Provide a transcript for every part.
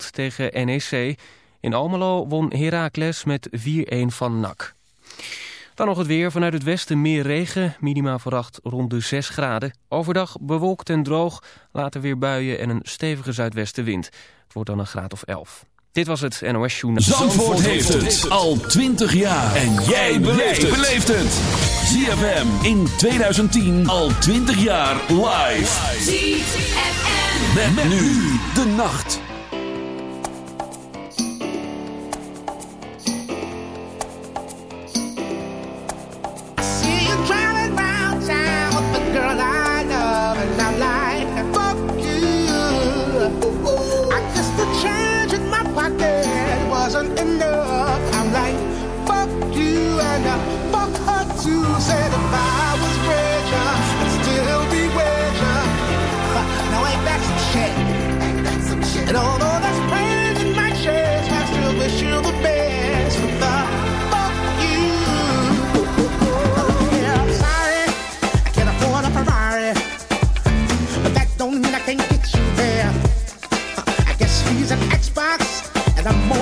tegen NEC. In Almelo won Heracles met 4-1 van NAC. Dan nog het weer. Vanuit het westen meer regen. Minima verwacht rond de 6 graden. Overdag bewolkt en droog. Later weer buien en een stevige zuidwestenwind. Het wordt dan een graad of 11. Dit was het NOS Journal. Zandvoort, Zandvoort heeft het al 20 jaar. En jij beleeft het. ZFM in 2010 al 20 jaar live. ZFM. Met, met nu de nacht. enough. I'm like, fuck you and I fuck her too. Said if I was richer, I'd still be richer. Now ain't that some shit? And although I still wish you the best. Fuck you. Oh, sorry. I can't afford a Ferrari. But that don't mean I can't get you there. I guess he's an Xbox, and I'm more.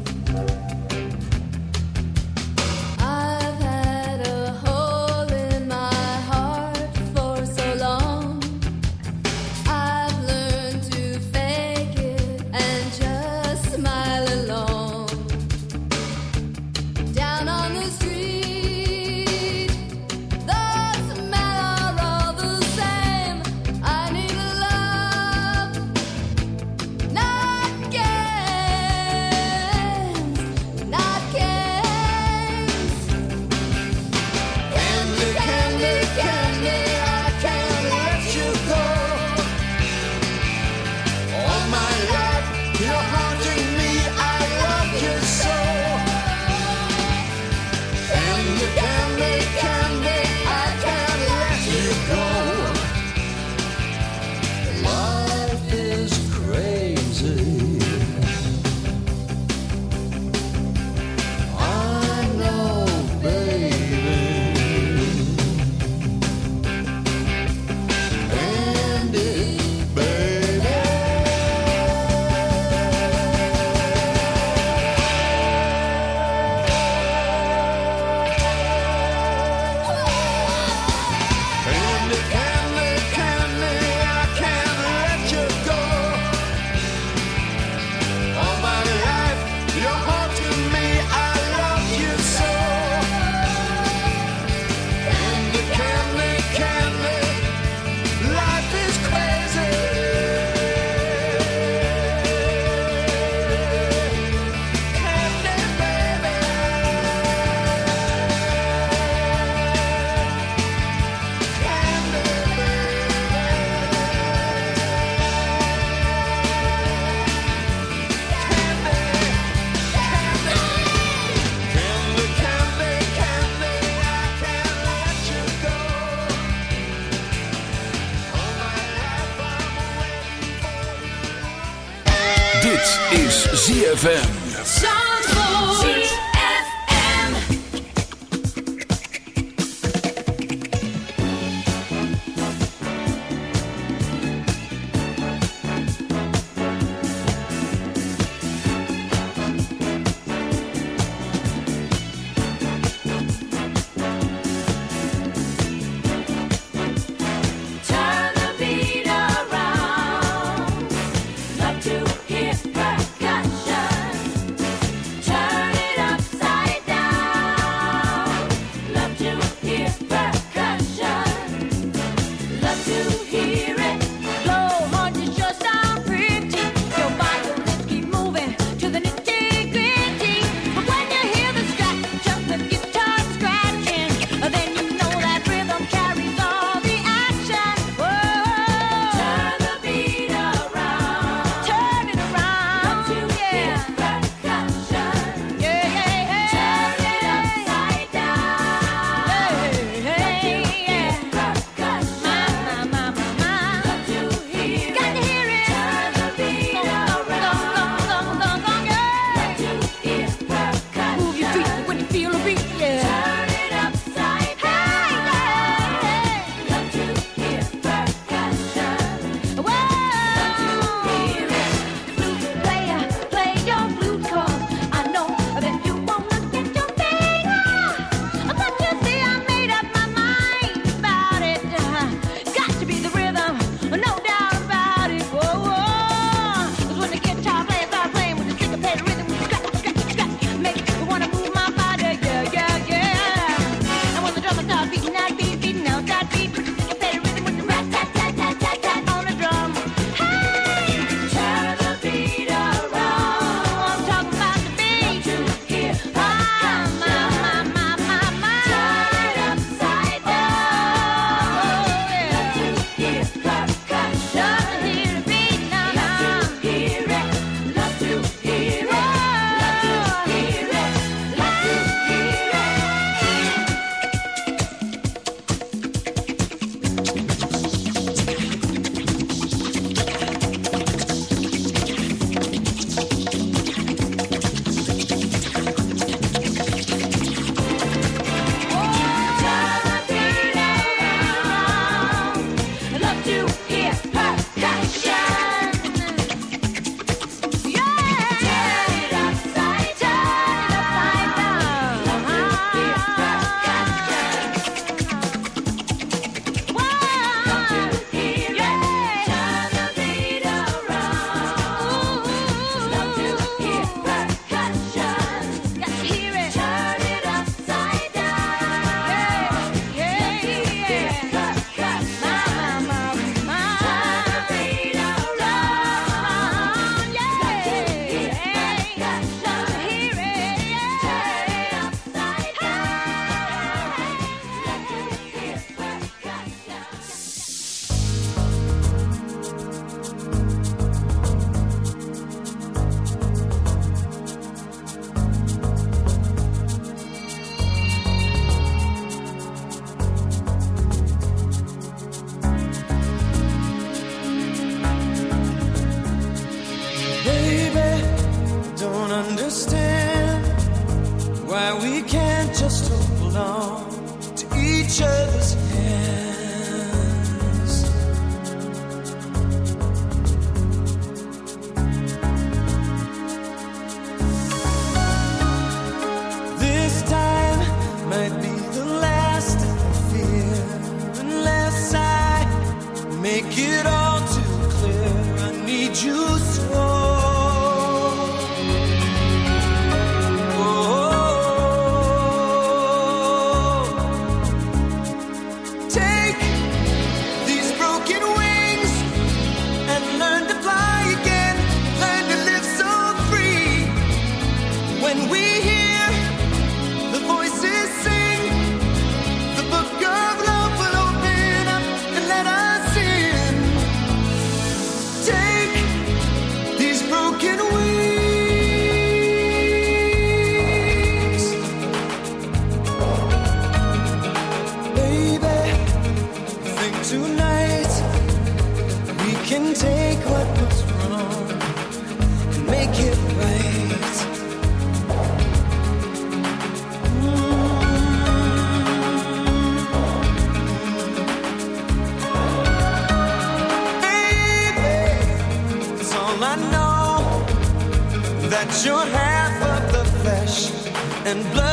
and blood.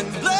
and blood.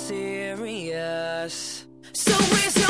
serious. So where's your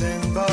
Cowboys in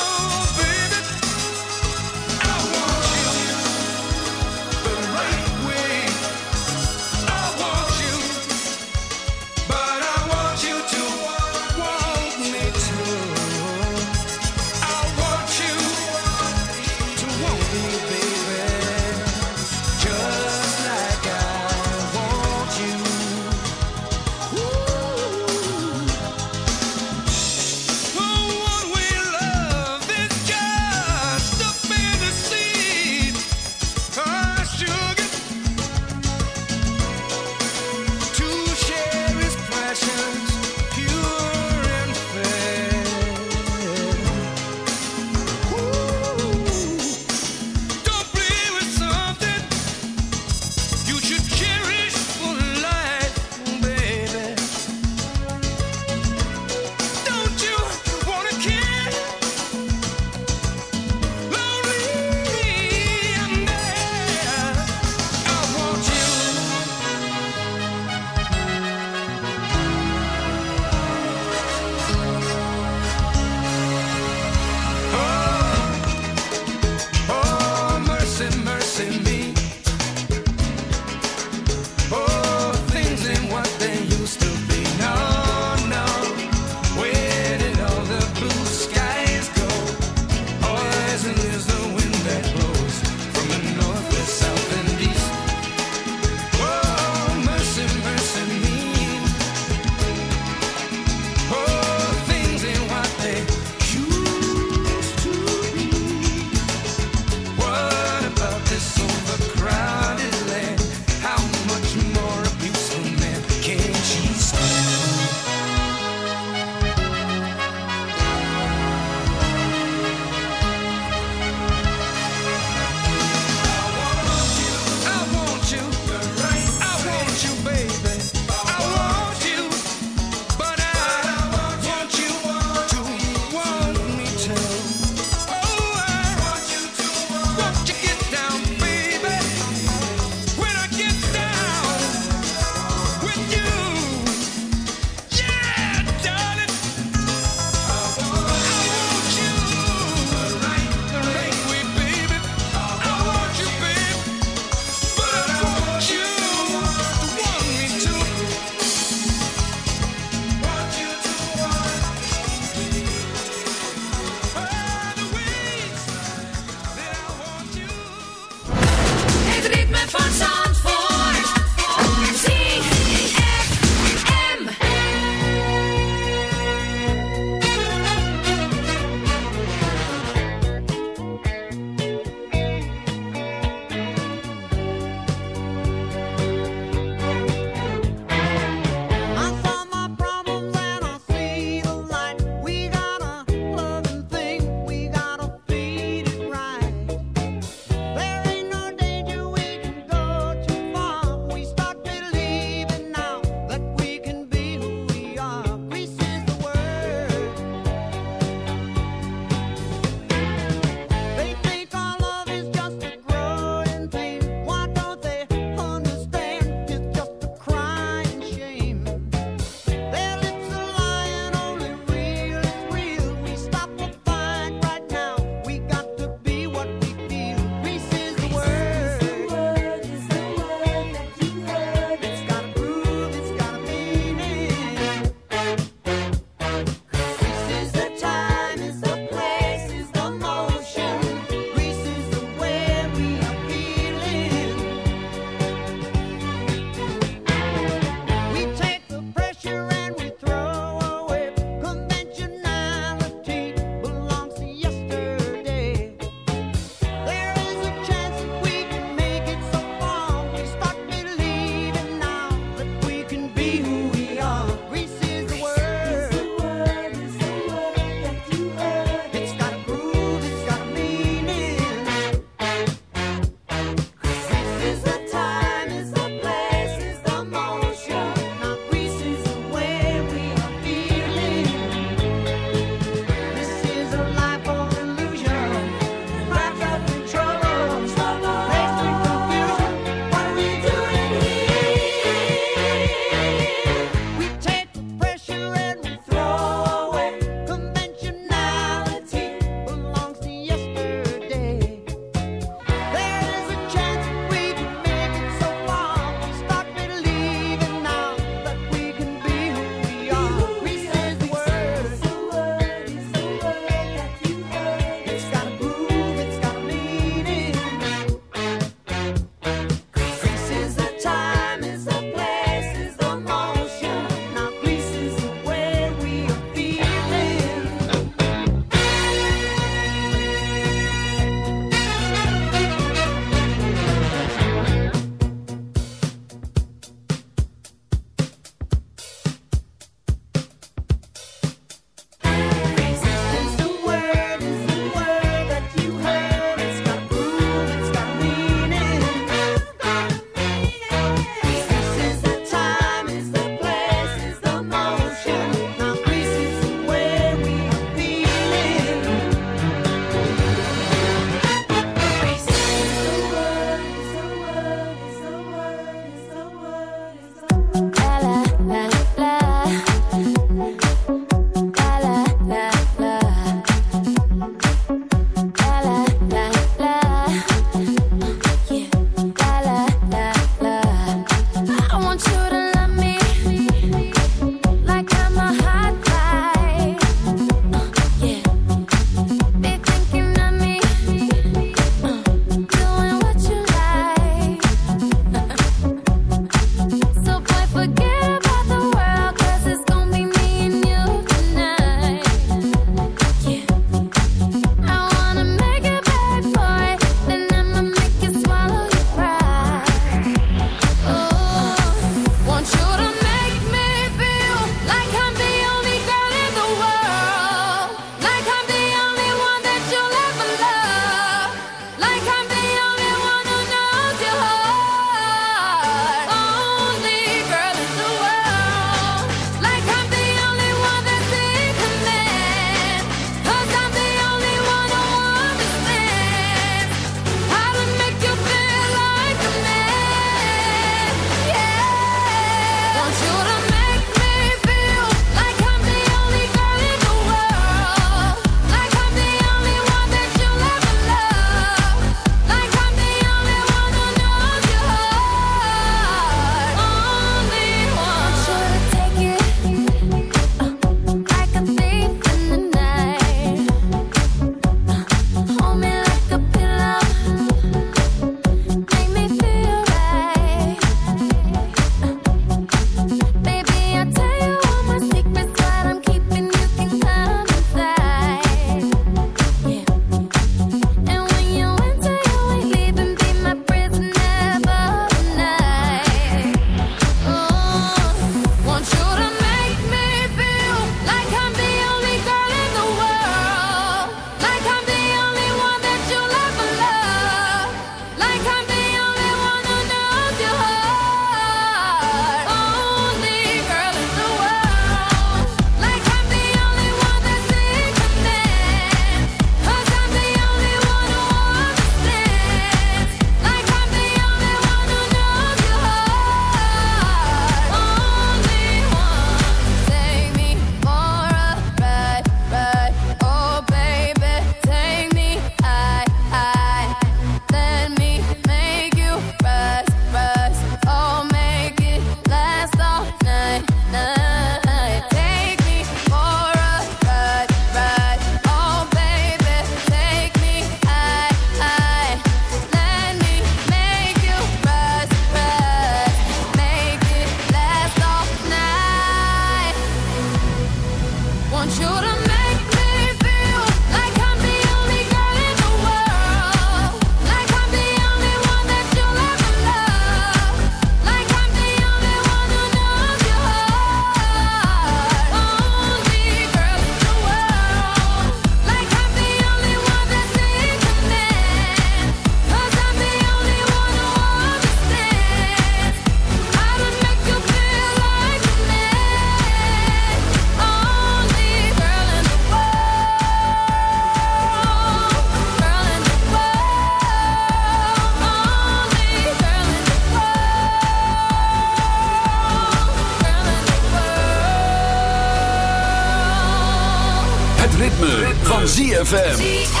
ZFM.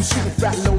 You shoot a fat low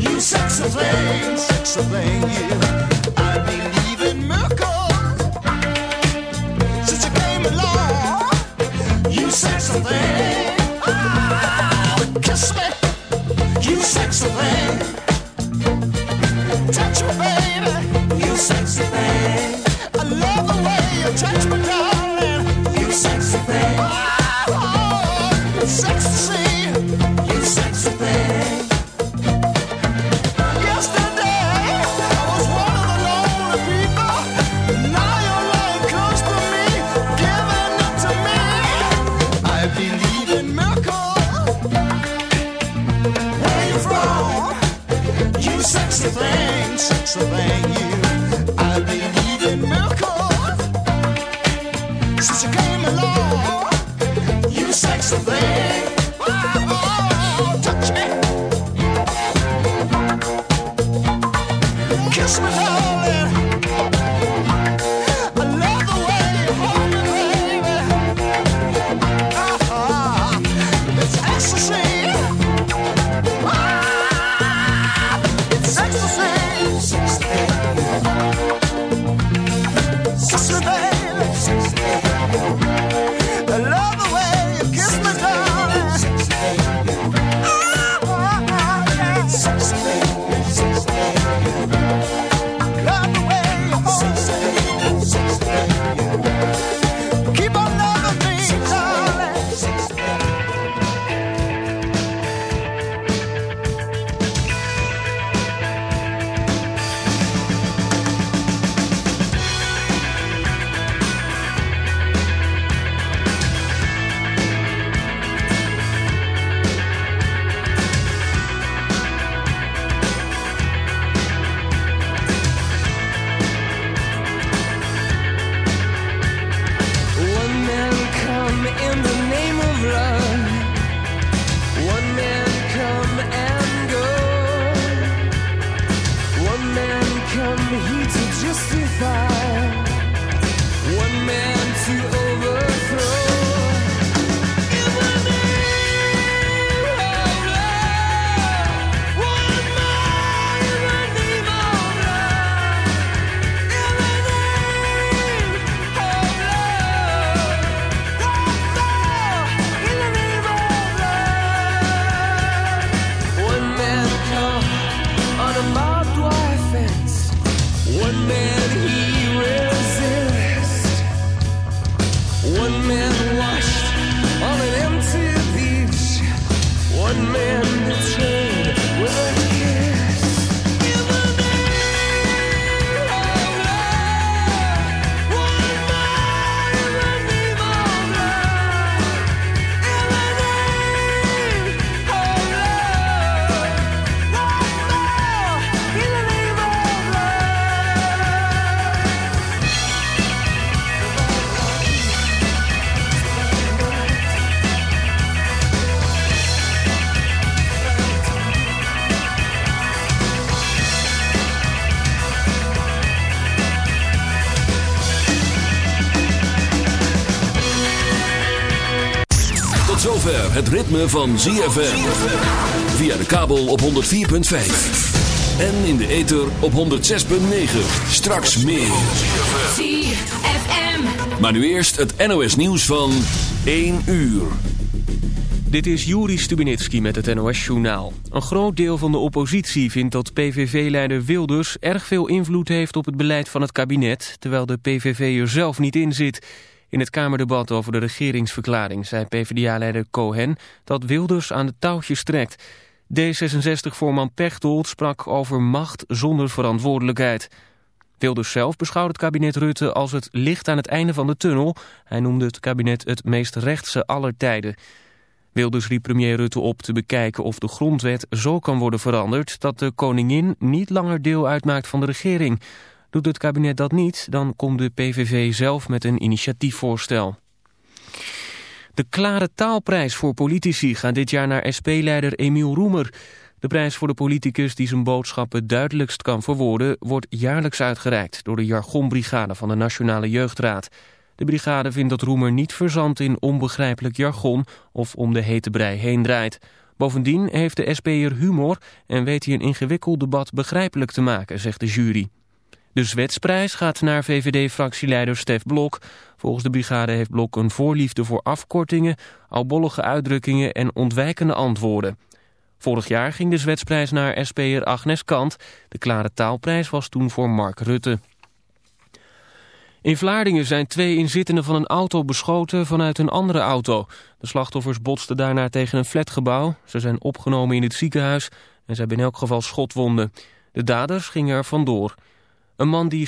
You sex a thing, sex a thing, yeah. I mean. Het ritme van ZFM. Via de kabel op 104.5. En in de ether op 106.9. Straks meer. ZFM. Maar nu eerst het NOS nieuws van 1 uur. Dit is Juri Stubinitski met het NOS-journaal. Een groot deel van de oppositie vindt dat PVV-leider Wilders... erg veel invloed heeft op het beleid van het kabinet... terwijl de PVV er zelf niet in zit. In het Kamerdebat over de regeringsverklaring zei PvdA-leider Cohen... dat Wilders aan de touwtjes trekt. D66-voorman Pechtold sprak over macht zonder verantwoordelijkheid. Wilders zelf beschouwt het kabinet Rutte als het licht aan het einde van de tunnel. Hij noemde het kabinet het meest rechtse aller tijden... Wilders riep premier Rutte op te bekijken of de grondwet zo kan worden veranderd dat de koningin niet langer deel uitmaakt van de regering. Doet het kabinet dat niet, dan komt de PVV zelf met een initiatiefvoorstel. De Klare Taalprijs voor politici gaat dit jaar naar SP-leider Emiel Roemer. De prijs voor de politicus die zijn boodschappen duidelijkst kan verwoorden... wordt jaarlijks uitgereikt door de jargonbrigade van de Nationale Jeugdraad. De brigade vindt dat Roemer niet verzandt in onbegrijpelijk jargon of om de hete brei heen draait. Bovendien heeft de SP'er humor en weet hij een ingewikkeld debat begrijpelijk te maken, zegt de jury. De Zwetsprijs gaat naar VVD-fractieleider Stef Blok. Volgens de brigade heeft Blok een voorliefde voor afkortingen, albollige uitdrukkingen en ontwijkende antwoorden. Vorig jaar ging de Zwetsprijs naar SP'er Agnes Kant. De klare taalprijs was toen voor Mark Rutte. In Vlaardingen zijn twee inzittenden van een auto beschoten vanuit een andere auto. De slachtoffers botsten daarna tegen een flatgebouw. Ze zijn opgenomen in het ziekenhuis en ze hebben in elk geval schotwonden. De daders gingen er vandoor. Een man die